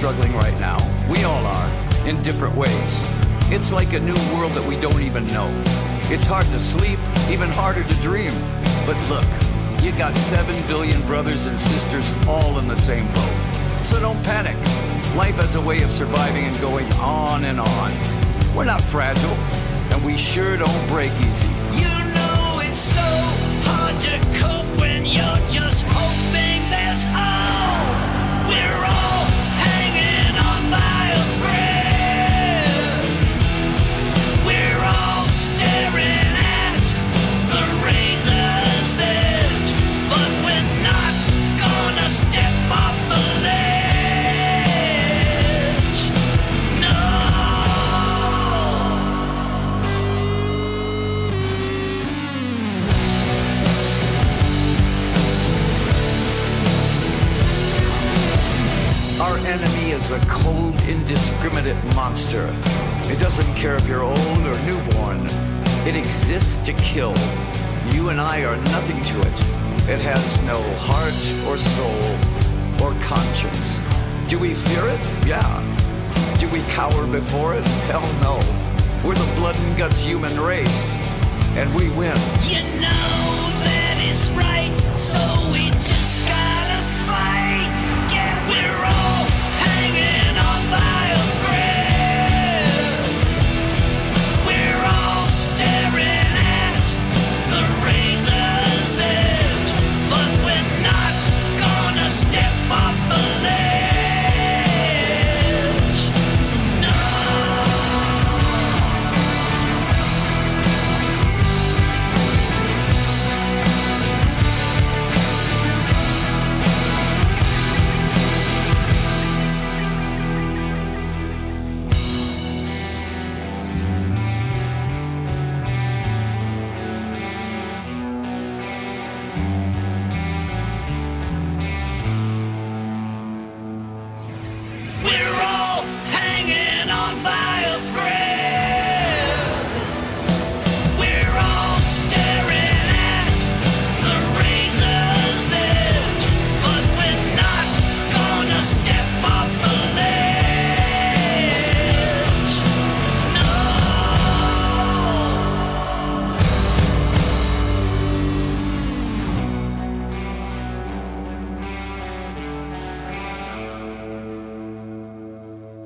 Struggling right now. We all are, in different ways. It's like a new world that we don't even know. It's hard to sleep, even harder to dream. But look, you got seven billion brothers and sisters all in the same boat. So don't panic. Life has a way of surviving and going on and on. We're not fragile, and we sure don't break easy. You know it's so hard to cope when you're just hoping enemy is a cold, indiscriminate monster. It doesn't care if you're old or newborn. It exists to kill. You and I are nothing to it. It has no heart or soul or conscience. Do we fear it? Yeah. Do we cower before it? Hell no. We're the blood and guts human race. And we win. You know that is right, so we just gotta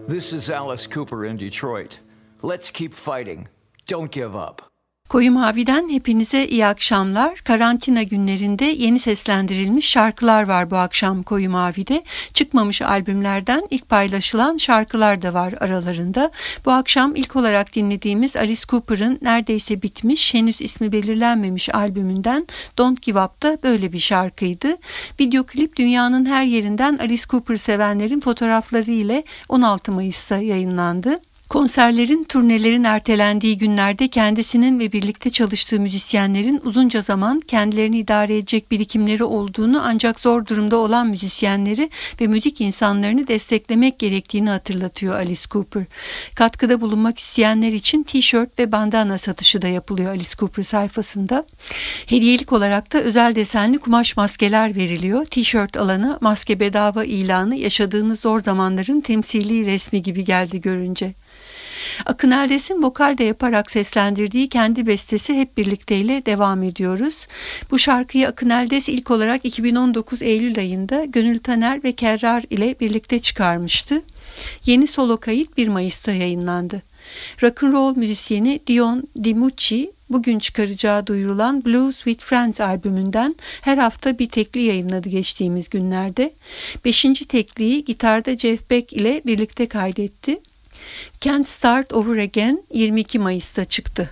This is Alice Cooper in Detroit. Let's keep fighting. Don't give up. Koyu Mavi'den hepinize iyi akşamlar. Karantina günlerinde yeni seslendirilmiş şarkılar var bu akşam Koyu Mavi'de. Çıkmamış albümlerden ilk paylaşılan şarkılar da var aralarında. Bu akşam ilk olarak dinlediğimiz Alice Cooper'ın neredeyse bitmiş, henüz ismi belirlenmemiş albümünden Don't Give Up da böyle bir şarkıydı. Video klip dünyanın her yerinden Alice Cooper sevenlerin fotoğrafları ile 16 Mayıs'ta yayınlandı. Konserlerin, turnelerin ertelendiği günlerde kendisinin ve birlikte çalıştığı müzisyenlerin uzunca zaman kendilerini idare edecek birikimleri olduğunu ancak zor durumda olan müzisyenleri ve müzik insanlarını desteklemek gerektiğini hatırlatıyor Alice Cooper. Katkıda bulunmak isteyenler için tişört ve bandana satışı da yapılıyor Alice Cooper sayfasında. Hediyelik olarak da özel desenli kumaş maskeler veriliyor. Tişört alana maske bedava ilanı yaşadığımız zor zamanların temsili resmi gibi geldi görünce. Akın Eldes'in vokal de yaparak seslendirdiği kendi bestesi Hep Birlikte ile devam ediyoruz. Bu şarkıyı Akın Eldes ilk olarak 2019 Eylül ayında Gönül Taner ve Kerrar ile birlikte çıkarmıştı. Yeni solo kayıt 1 Mayıs'ta yayınlandı. Rock'n'roll müzisyeni Dion DiMucci bugün çıkaracağı duyurulan Blues with Friends albümünden her hafta bir tekli yayınladı geçtiğimiz günlerde. Beşinci tekliyi gitarda Jeff Beck ile birlikte kaydetti. Can't Start Over Again 22 Mayıs'ta çıktı.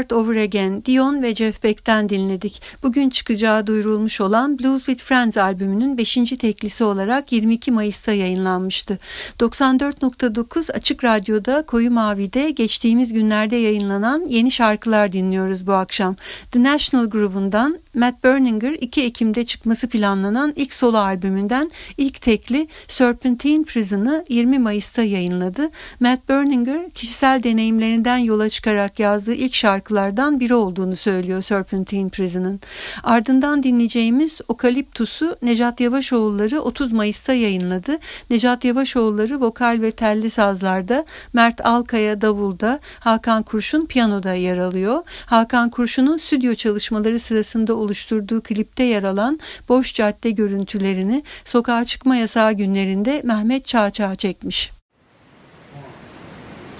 Start Over Again, Dion ve Jeff Beck'ten dinledik. Bugün çıkacağı duyurulmuş olan Blues with Friends albümünün 5. teklisi olarak 22 Mayıs'ta yayınlanmıştı. 94.9 Açık Radyo'da Koyu Mavi'de geçtiğimiz günlerde yayınlanan yeni şarkılar dinliyoruz bu akşam. The National Groove'undan Matt Berninger 2 Ekim'de çıkması planlanan ilk solo albümünden ilk tekli Serpentine Prison'ı 20 Mayıs'ta yayınladı. Matt Berninger kişisel deneyimlerinden yola çıkarak yazdığı ilk şarkılardan biri olduğunu söylüyor Serpentine Prison'ın. Ardından dinleyeceğimiz Okaliptus'u Necat Yavaşoğulları 30 Mayıs'ta yayınladı. Necat Yavaşoğulları vokal ve telli sazlarda, Mert Alkaya davulda, Hakan Kurşun piyanoda yer alıyor. Hakan Kurşun'un stüdyo çalışmaları sırasında oluşturduğu klipte yer alan boş cadde görüntülerini sokağa çıkma yasağı günlerinde Mehmet Çağçağ çekmiş.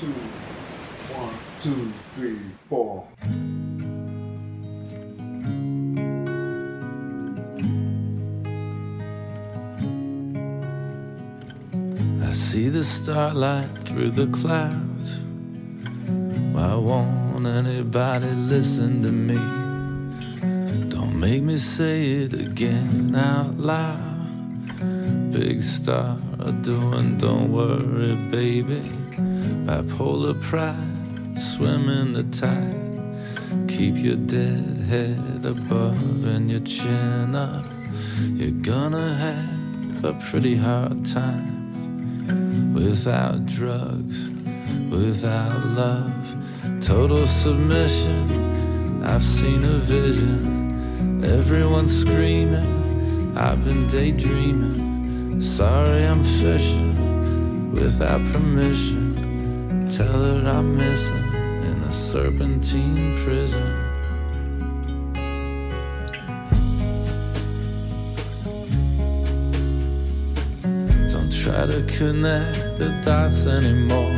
two, one, two, four. I see the starlight through the clouds. Why won't anybody listen to me? Don't make me say it again out loud. Big star doing, don't worry, baby. Bipolar pride, swim in the tide. Keep your dead head above and your chin up. You're gonna have a pretty hard time without drugs, without love, total submission. I've seen a vision, everyone's screaming. I've been daydreaming. Sorry, I'm fishing without permission. Tell her I'm missing in a serpentine prison. Don't try to connect the dots anymore.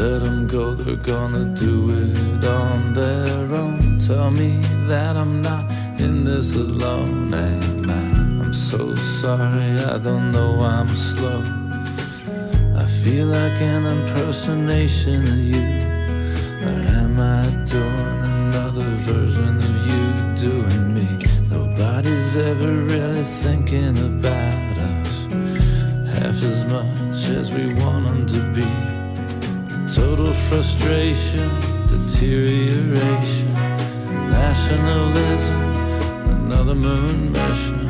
Let them go, they're gonna do it on their own. Tell me that I'm not in this alone. And I, I'm so sorry, I don't know I'm slow. Feel like an impersonation of you. Or am I doing another version of you doing me? Nobody's ever really thinking about us half as much as we want them to be. Total frustration, deterioration, nationalism, another moon mission,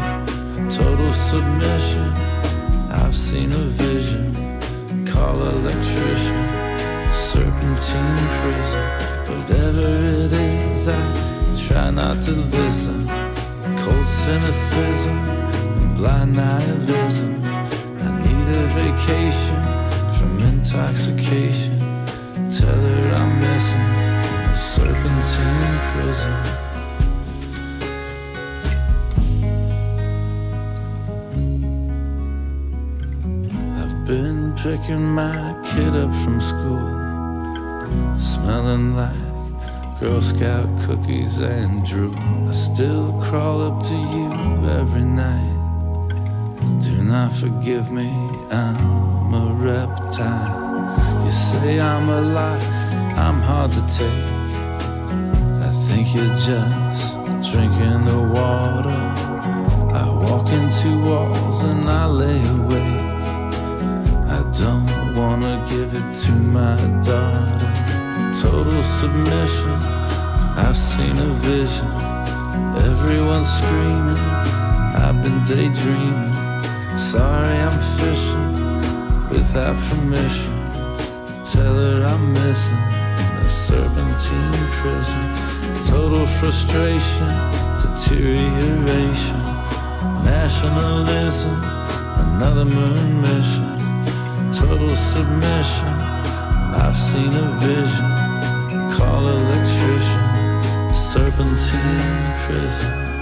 total submission. I've seen a vision, call electrician, serpentine prison. Whatever it is, I try not to listen. Cold cynicism and blind nihilism. I need a vacation from intoxication. Tell her I'm missing in a serpentine prison. Been picking my kid up from school, smelling like Girl Scout cookies and drool. I still crawl up to you every night. Do not forgive me, I'm a reptile. You say I'm alive, I'm hard to take. I think you're just drinking the water. I walk into walls and I lay awake. Don't wanna give it to my daughter. Total submission, I've seen a vision. Everyone's screaming, I've been daydreaming. Sorry, I'm fishing without permission. Tell her I'm missing a serpentine prison. Total frustration, deterioration. Nationalism, another moon mission. Total submission, I've seen a vision. Call electrician, serpentine prison.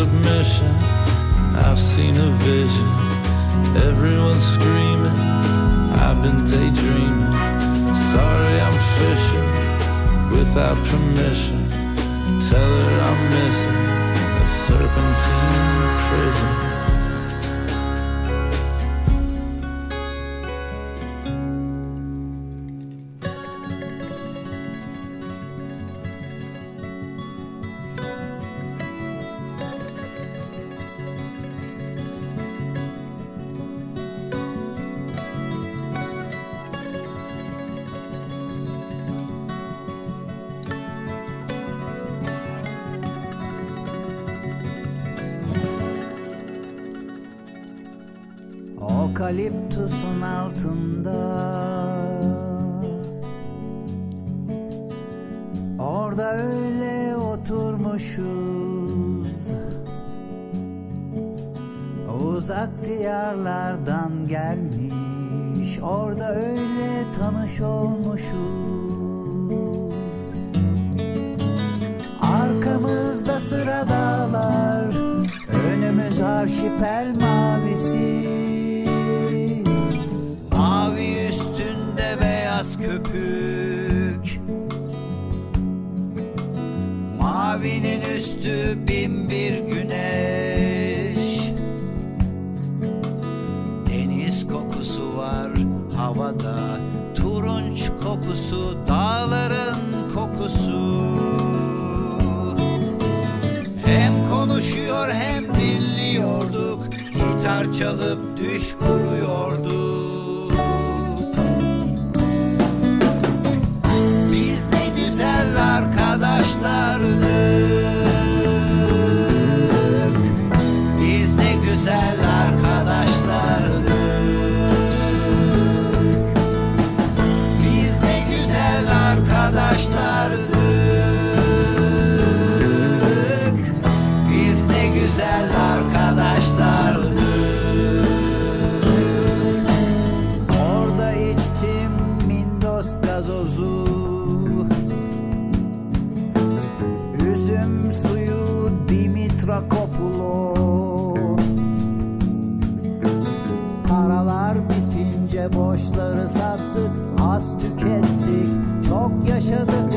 Submission, I've seen a vision. Everyone's screaming, I've been daydreaming. Sorry, I'm fishing without permission. Tell her I'm missing a serpentine prison. Orada öyle tanış olmuşuz. Arkamızda sıra dağlar Önümüz arşipel mavisi Mavi üstünde beyaz köpük. Mavinin üstü bin bir güneş Kokusu dağların kokusu. Hem konuşuyor hem dinliyorduk Gitar çalıp düş kuruyorduk. Biz ne güzel arkadaşlardık. Biz ne güzel mais tarde. 下的。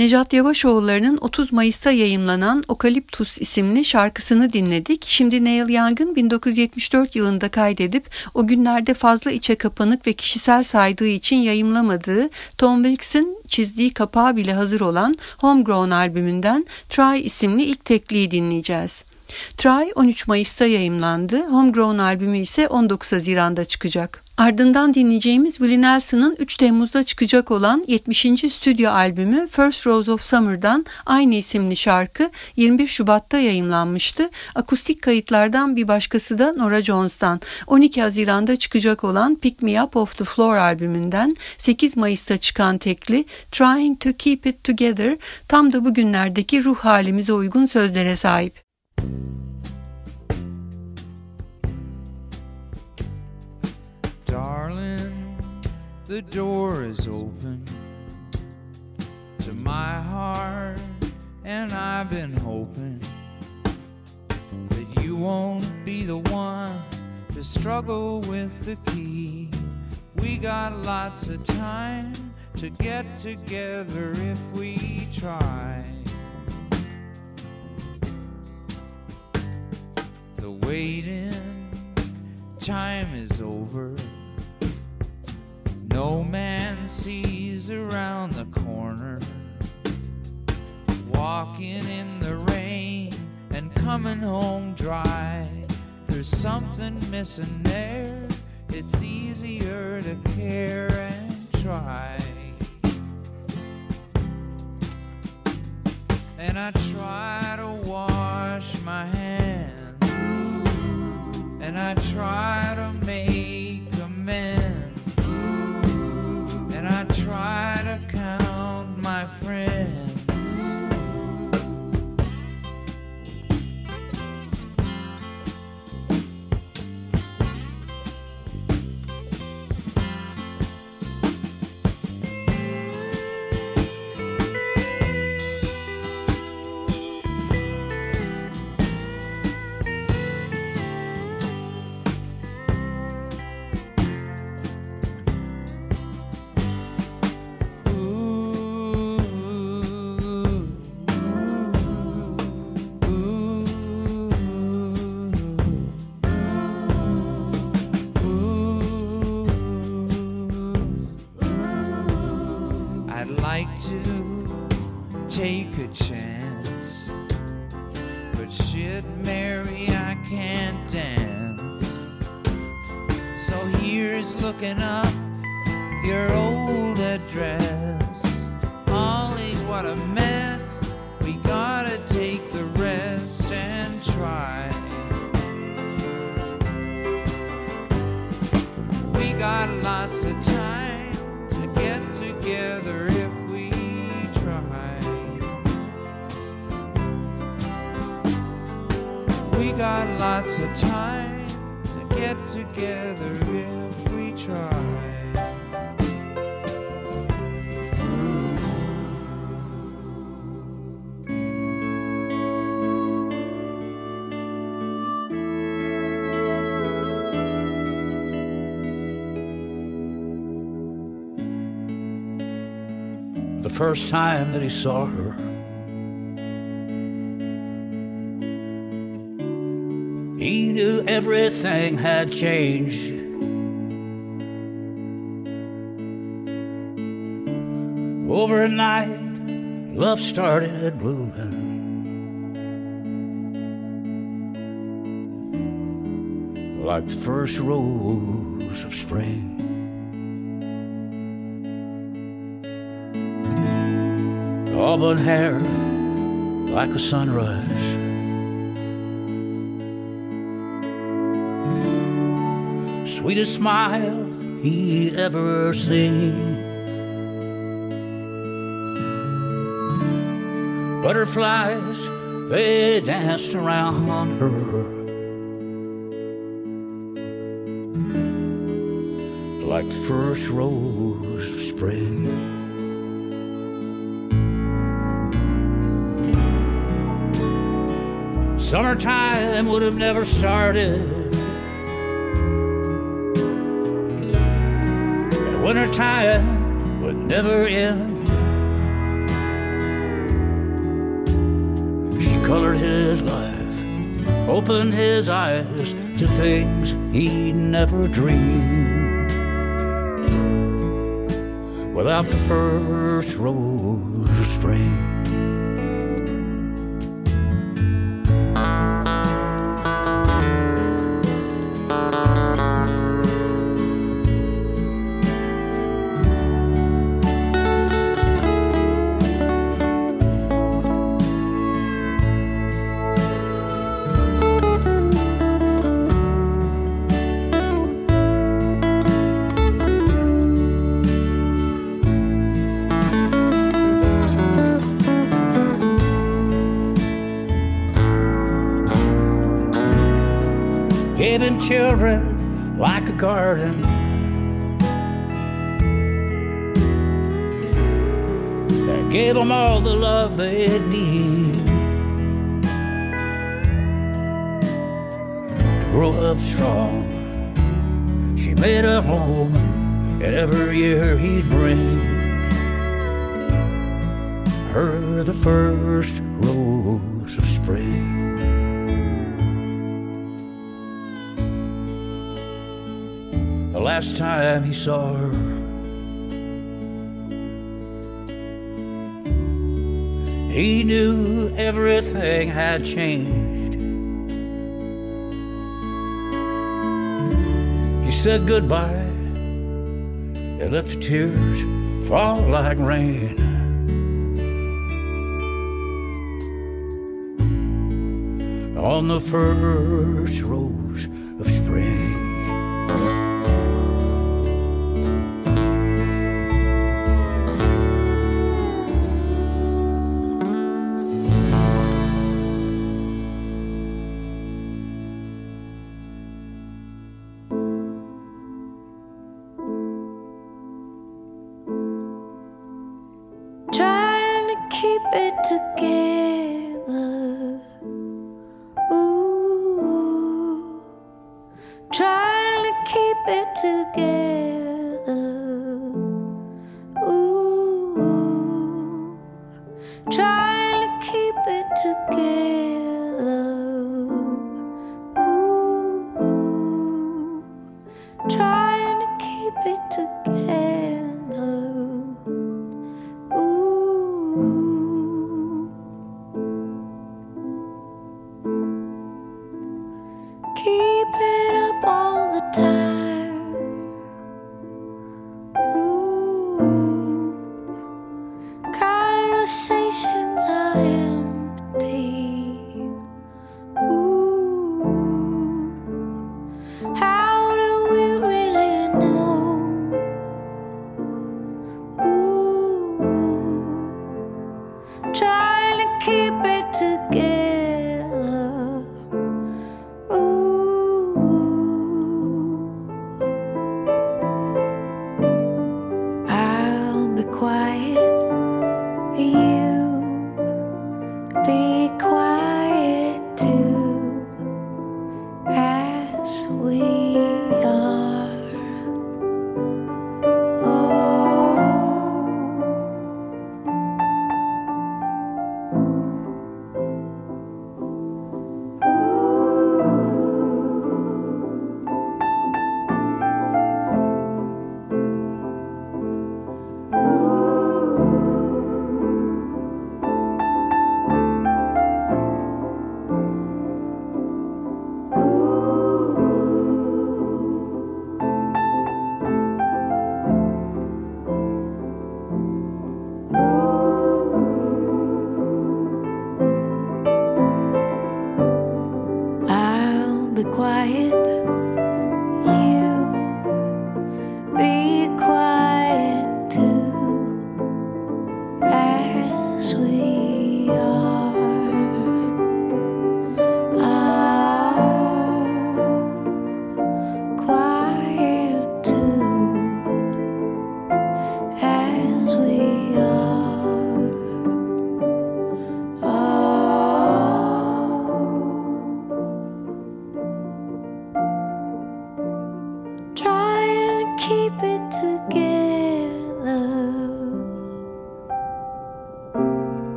Nejat Yavaşoğulları'nın 30 Mayıs'ta yayımlanan Okaliptus isimli şarkısını dinledik. Şimdi Neil Young'ın 1974 yılında kaydedip o günlerde fazla içe kapanık ve kişisel saydığı için yayımlamadığı Tom Wilkes'in çizdiği kapağı bile hazır olan Homegrown albümünden Try isimli ilk tekliği dinleyeceğiz. Try 13 Mayıs'ta yayımlandı. Homegrown albümü ise 19 Haziran'da çıkacak. Ardından dinleyeceğimiz Willie Nelson'ın 3 Temmuz'da çıkacak olan 70. stüdyo albümü First Rose of Summer'dan aynı isimli şarkı 21 Şubat'ta yayımlanmıştı. Akustik kayıtlardan bir başkası da Nora Jones'tan 12 Haziran'da çıkacak olan Pick Me Up Off the Floor albümünden 8 Mayıs'ta çıkan tekli Trying to Keep It Together tam da bugünlerdeki ruh halimize uygun sözlere sahip. Darling, the door is open to my heart, and I've been hoping that you won't be the one to struggle with the key. We got lots of time to get together if we try. The waiting time is over. No man sees around the corner. Walking in the rain and coming home dry. There's something missing there. It's easier to care and try. And I try to wash my hands. And I try to make amends. And I try to count my friends. Got lots of time to get together if we try. the first time that he saw her. Everything had changed. Overnight, love started blooming like the first rose of spring. auburn hair like a sunrise. Sweetest smile he'd ever seen. Butterflies, they danced around her. Like the first rose of spring. Summertime would have never started. wintertime would never end. She colored his life, opened his eyes to things he'd never dreamed. Without the first rose of spring. Like a garden. That gave them all the love they need to grow up strong. She made a home, and every year he'd bring her the first rose of spring. Last time he saw her, he knew everything had changed. He said goodbye and let the tears fall like rain. On the first rose of spring.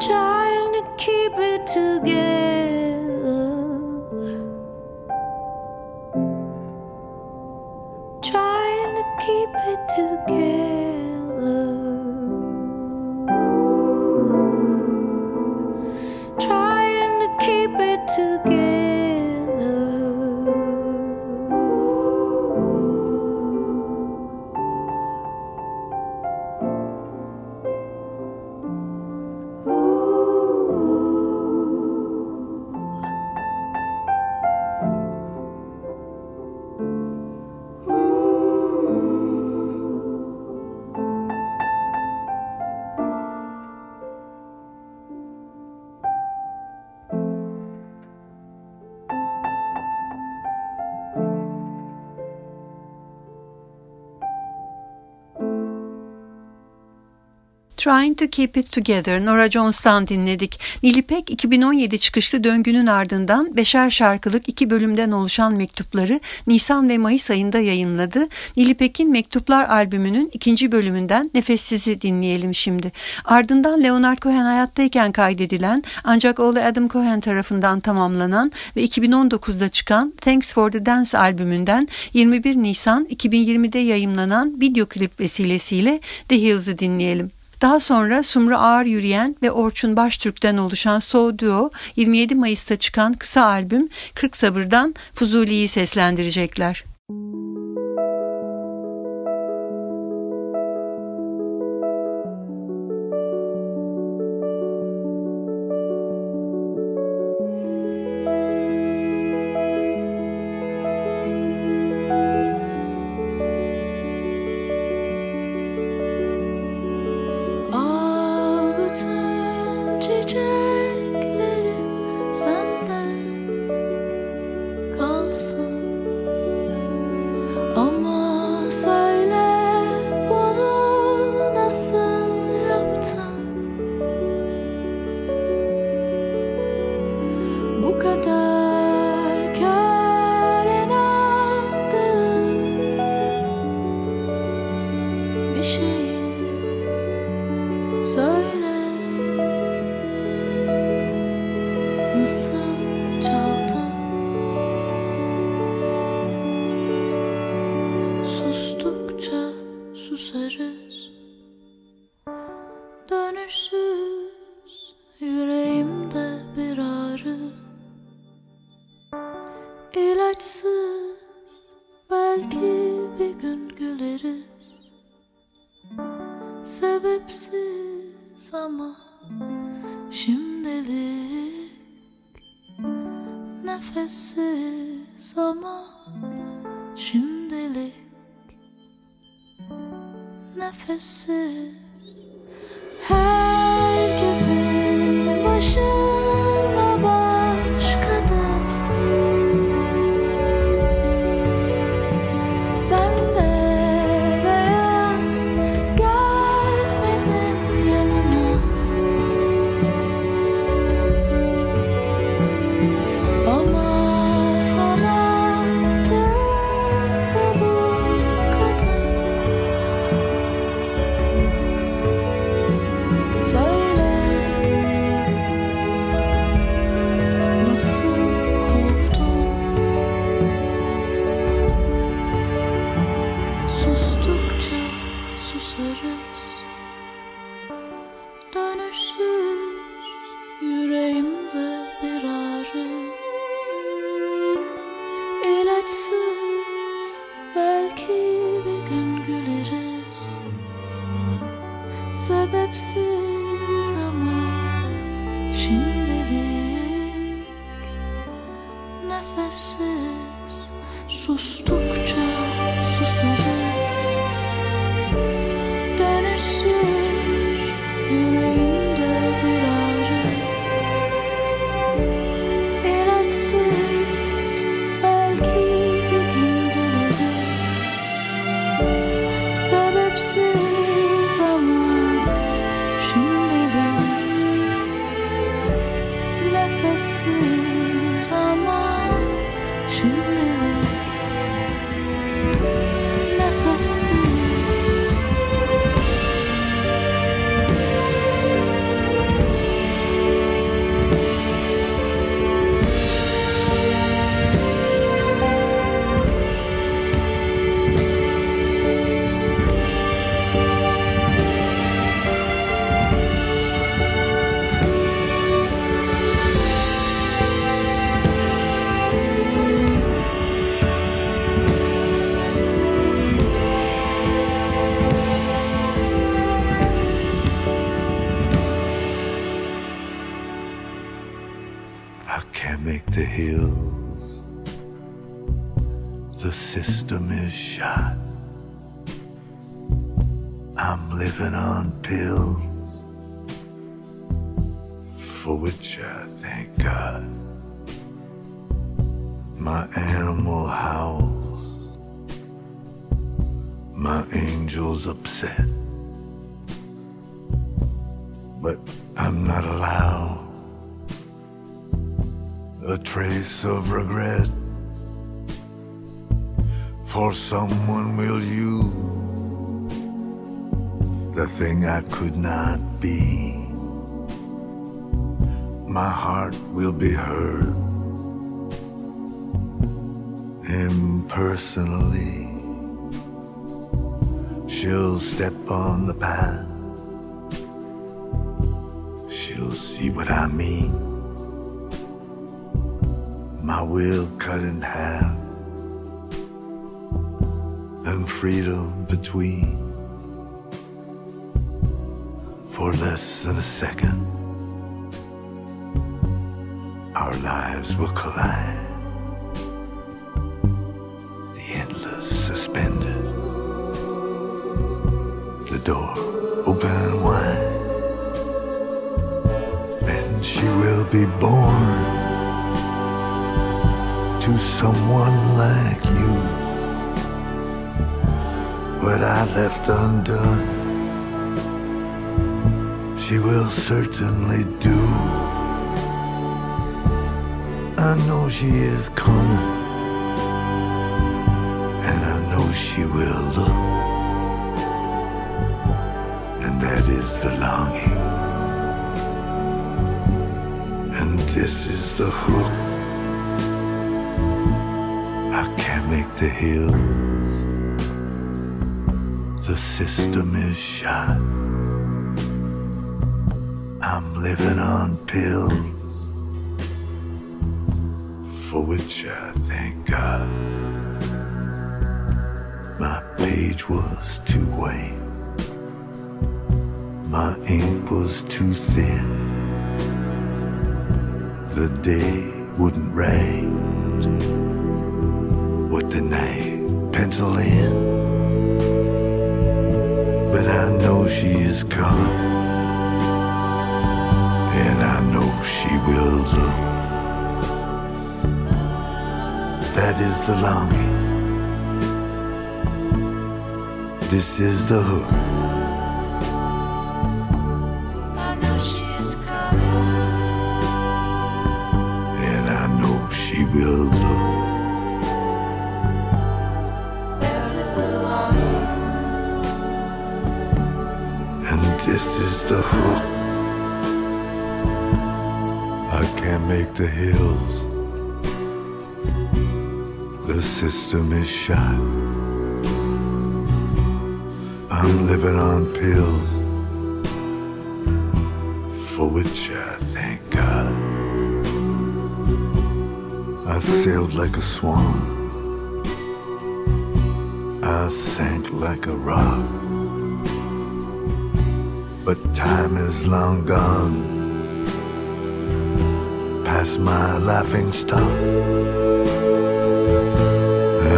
trying to keep it together. Trying to keep it together. Nora Jones'tan dinledik. Nilipek 2017 çıkışlı döngünün ardından beşer şarkılık iki bölümden oluşan mektupları Nisan ve Mayıs ayında yayınladı. Nilipek'in Mektuplar albümünün ikinci bölümünden Nefessizi dinleyelim şimdi. Ardından Leonard Cohen hayattayken kaydedilen ancak oğlu Adam Cohen tarafından tamamlanan ve 2019'da çıkan Thanks for the Dance albümünden 21 Nisan 2020'de yayımlanan video klip vesilesiyle The Hills'ı dinleyelim. Daha sonra Sumru Ağır Yürüyen ve Orçun Baştürk'ten oluşan So Duo 27 Mayıs'ta çıkan kısa albüm 40 Sabır'dan Fuzuli'yi seslendirecekler. The of regret. For someone will you the thing I could not be. My heart will be heard impersonally. She'll step on the path. She'll see what I mean. My will cut in half and freedom between for less than a second. Our lives will collide. The endless suspended. The door open wide. Then she will be born someone like you. What I left undone, she will certainly do. I know she is coming, and I know she will look, and that is the longing, and this is the hook. Make the hill. The system is shot. I'm living on pills for which I thank God. My page was too white, my ink was too thin. The day wouldn't write what the night pencil in. But I know she is coming, and I know she will look. That is the longing. This is the hook. The hook. I can't make the hills. The system is shot. I'm living on pills for which I thank God. I sailed like a swan. I sank like a rock. But time is long gone past my laughing stock.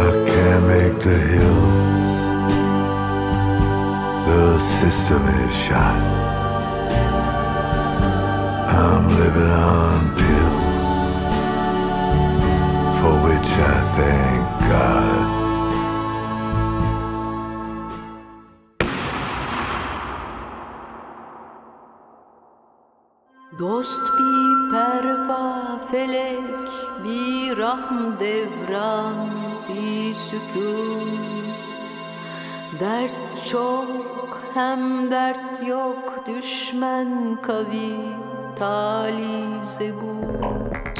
I can't make the hill. The system is shot. I'm living on pills for which I thank God. Hem dert yok, düşmen kavi, tali zebun.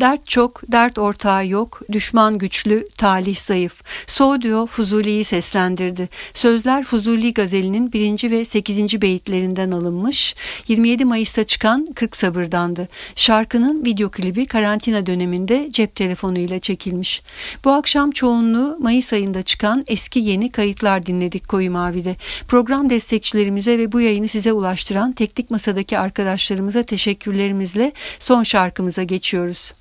Dert çok, dert ortağı yok, düşman güçlü, talih zayıf. So diyor Fuzuli'yi seslendirdi. Sözler Fuzuli gazelinin 1. ve 8. beyitlerinden alınmış. 27 Mayıs'ta çıkan 40 Sabır'dandı. Şarkının video klibi karantina döneminde cep telefonuyla çekilmiş. Bu akşam çoğunluğu Mayıs ayında çıkan eski yeni kayıtlar dinledik Koyu Mavi'de. Program destekçilerimize ve bu yayını size ulaştıran teknik masadaki arkadaşlarımıza teşekkürlerimizle son şarkımıza geçiyoruz.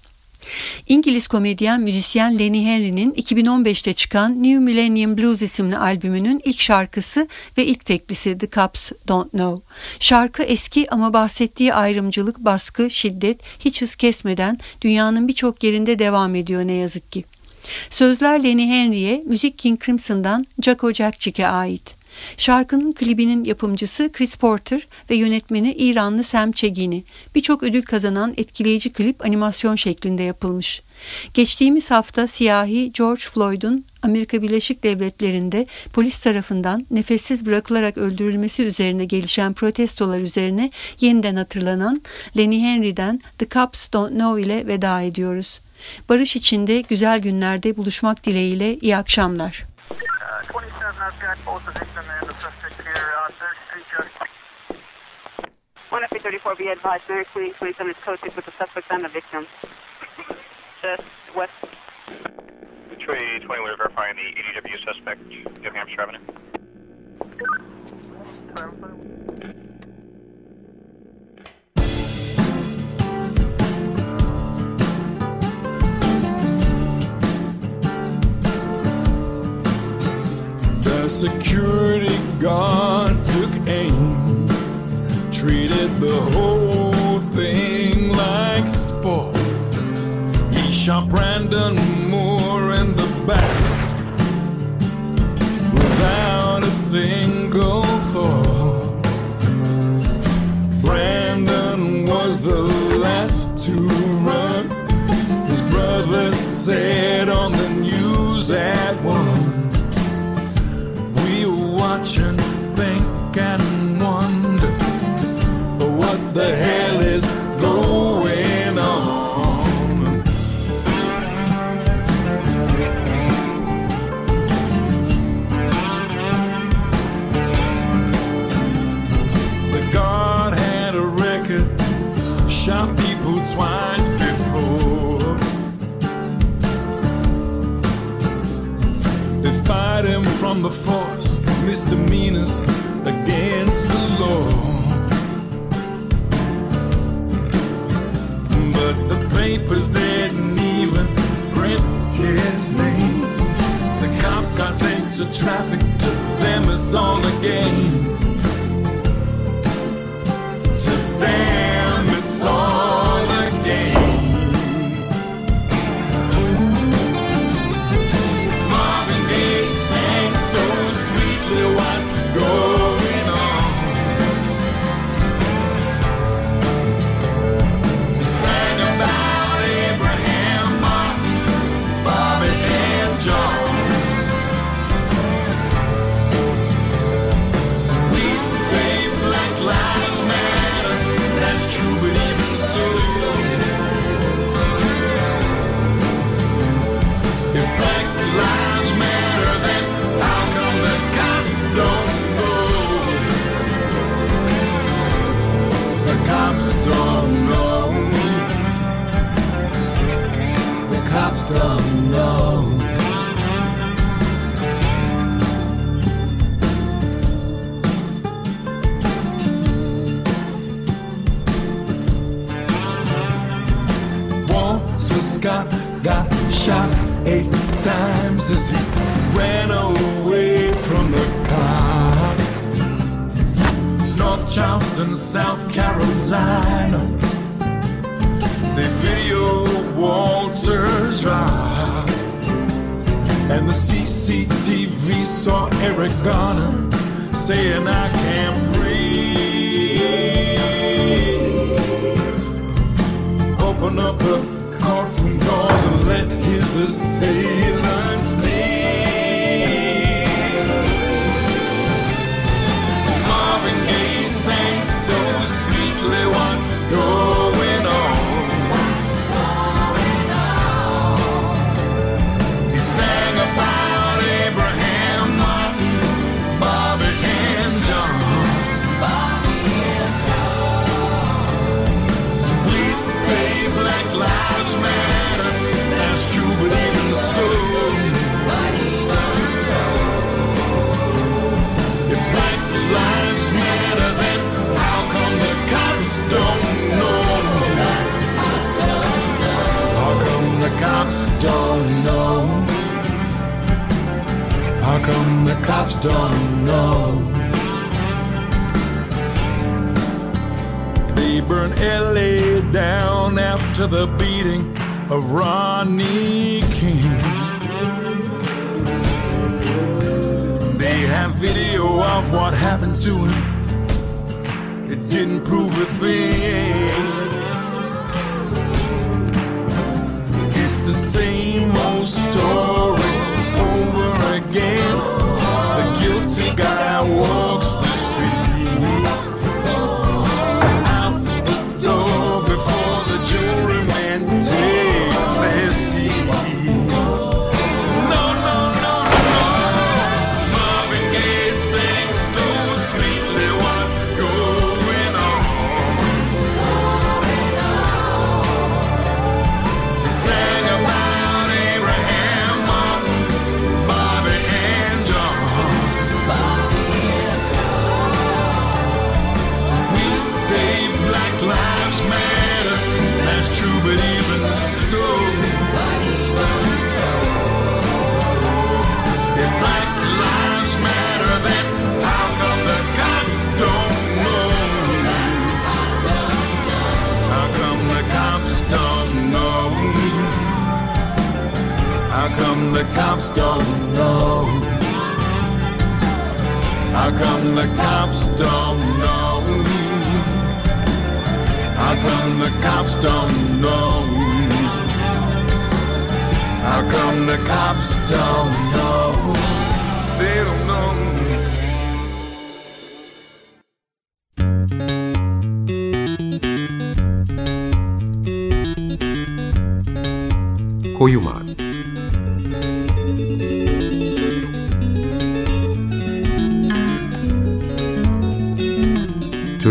İngiliz komedyen müzisyen Lenny Henry'nin 2015'te çıkan New Millennium Blues isimli albümünün ilk şarkısı ve ilk teklisi The Cops Don't Know. Şarkı eski ama bahsettiği ayrımcılık, baskı, şiddet hiç hız kesmeden dünyanın birçok yerinde devam ediyor ne yazık ki. Sözler Lenny Henry'e, müzik King Crimson'dan Jaco Jackchick'e ait. Şarkının klibinin yapımcısı Chris Porter ve yönetmeni İranlı Sam Chegini. Birçok ödül kazanan etkileyici klip animasyon şeklinde yapılmış. Geçtiğimiz hafta siyahi George Floyd'un Amerika Birleşik Devletleri'nde polis tarafından nefessiz bırakılarak öldürülmesi üzerine gelişen protestolar üzerine yeniden hatırlanan Lenny Henry'den The Cops Don't Know ile veda ediyoruz. Barış içinde güzel günlerde buluşmak dileğiyle iyi akşamlar. 27, I've got both the victim and uh, uh, the suspect here on 3rd Street, Judge. 1FA34, be advised, Mary Queen 27 is code 6 with the suspect and the victim. Just west. Tree 20, we're verifying the ADW suspect, New Hampshire Avenue. The security guard took aim, treated the whole thing like sport. He shot Brandon Moore in the back without a single thought. Brandon was the last to run. His brother said on the news at one. Watch and think and wonder what the hell is going on. The guard had a record, shot people twice before. They fired him from the force, misdemeanors against the law. But the papers didn't even print his name. The cops got sent to traffic, to them it's all a game. To them it's all shot eight times as he ran away from the car. North Charleston, South Carolina. They video Walter's ride. And the CCTV saw Eric Garner saying, I let his assailants leave. Marvin Gaye sang so sweetly what's going cops don't know? How come the cops don't know? They burned LA down after the beating of Rodney King. They have video of what happened to him. It didn't prove a thing. The same old story over again. The guilty guy walks